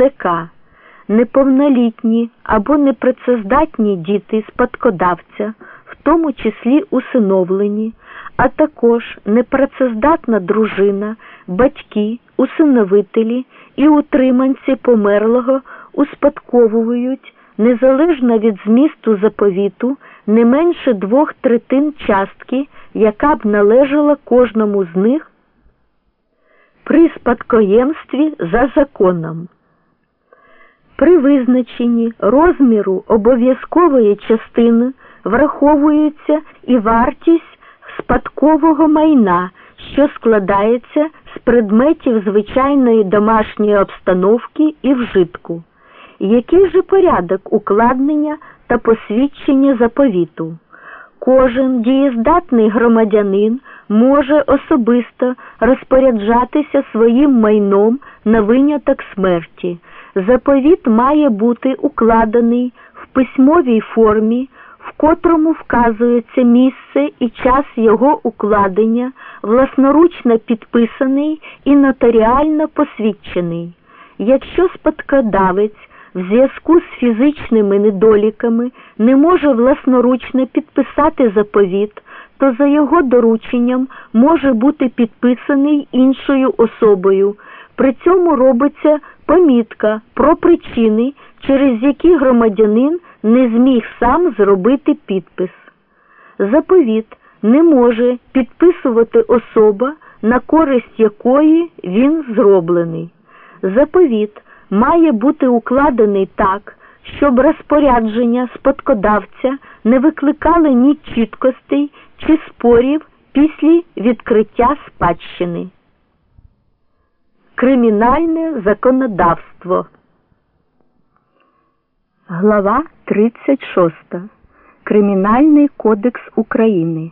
ЦК неповнолітні або непрацездатні діти спадкодавця, в тому числі усиновлені, а також непрацездатна дружина, батьки, усиновителі і утриманці померлого успадковують незалежно від змісту заповіту не менше двох третин частки, яка б належала кожному з них при спадкоємстві за законом. При визначенні розміру обов'язкової частини враховується і вартість спадкового майна, що складається з предметів звичайної домашньої обстановки і вжитку. Який же порядок укладнення та посвідчення заповіту? Кожен дієздатний громадянин може особисто розпоряджатися своїм майном на виняток смерті. Заповіт має бути укладений в письмовій формі, в котрому вказується місце і час його укладення, власноручно підписаний і нотаріально посвідчений. Якщо спадкодавець в зв'язку з фізичними недоліками не може власноручно підписати заповіт, то за його дорученням може бути підписаний іншою особою. При цьому робиться помітка про причини, через які громадянин не зміг сам зробити підпис. Заповіт не може підписувати особа, на користь якої він зроблений. Заповіт має бути укладений так, щоб розпорядження спадкодавця не викликали ні чіткостей чи спорів після відкриття спадщини. Кримінальне законодавство. Глава 36. Кримінальний кодекс України.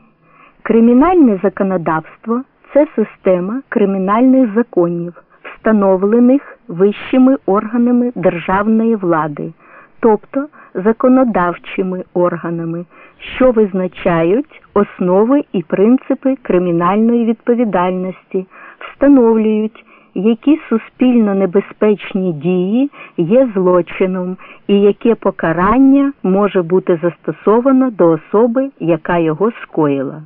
Кримінальне законодавство це система кримінальних законів, встановлених вищими органами державної влади, тобто законодавчими органами, що визначають основи і принципи кримінальної відповідальності, встановлюють які суспільно небезпечні дії є злочином і яке покарання може бути застосовано до особи, яка його скоїла.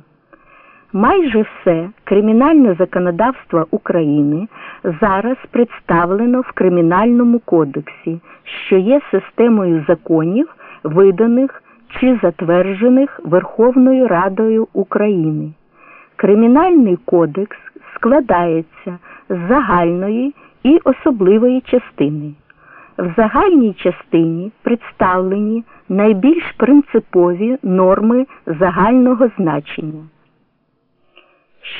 Майже все кримінальне законодавство України зараз представлено в Кримінальному кодексі, що є системою законів, виданих чи затверджених Верховною Радою України. Кримінальний кодекс складається з загальної і особливої частини. В загальній частині представлені найбільш принципові норми загального значення,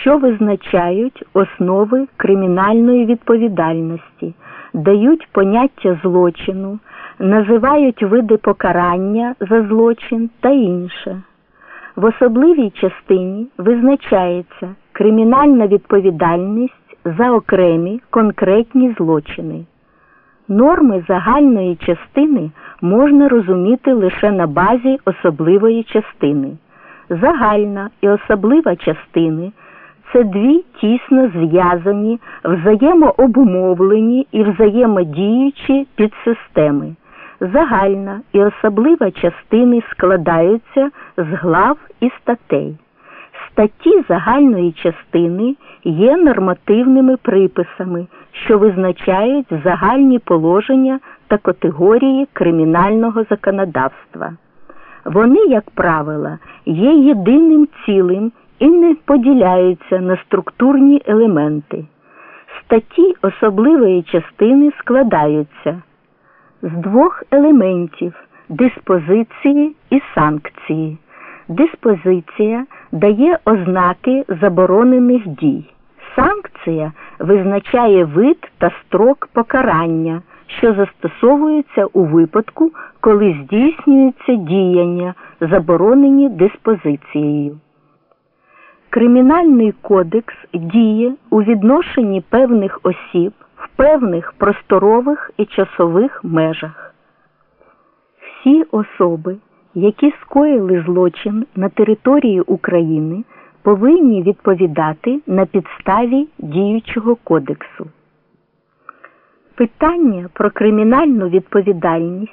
що визначають основи кримінальної відповідальності, дають поняття злочину, називають види покарання за злочин та інше. В особливій частині визначається кримінальна відповідальність за окремі конкретні злочини. Норми загальної частини можна розуміти лише на базі особливої частини. Загальна і особлива частини це дві тісно зв'язані, взаємообумовлені і взаємодіючі підсистеми. Загальна і особлива частини складаються з глав і статей. Статті загальної частини є нормативними приписами, що визначають загальні положення та категорії кримінального законодавства. Вони, як правило, є єдиним цілим і не поділяються на структурні елементи. Статті особливої частини складаються з двох елементів диспозиції і санкції. Диспозиція дає ознаки заборонених дій. Санкція визначає вид та строк покарання, що застосовуються у випадку, коли здійснюються діяння, заборонені диспозицією. Кримінальний кодекс діє у відношенні певних осіб в певних просторових і часових межах. Всі особи які скоїли злочин на території України, повинні відповідати на підставі діючого кодексу. Питання про кримінальну відповідальність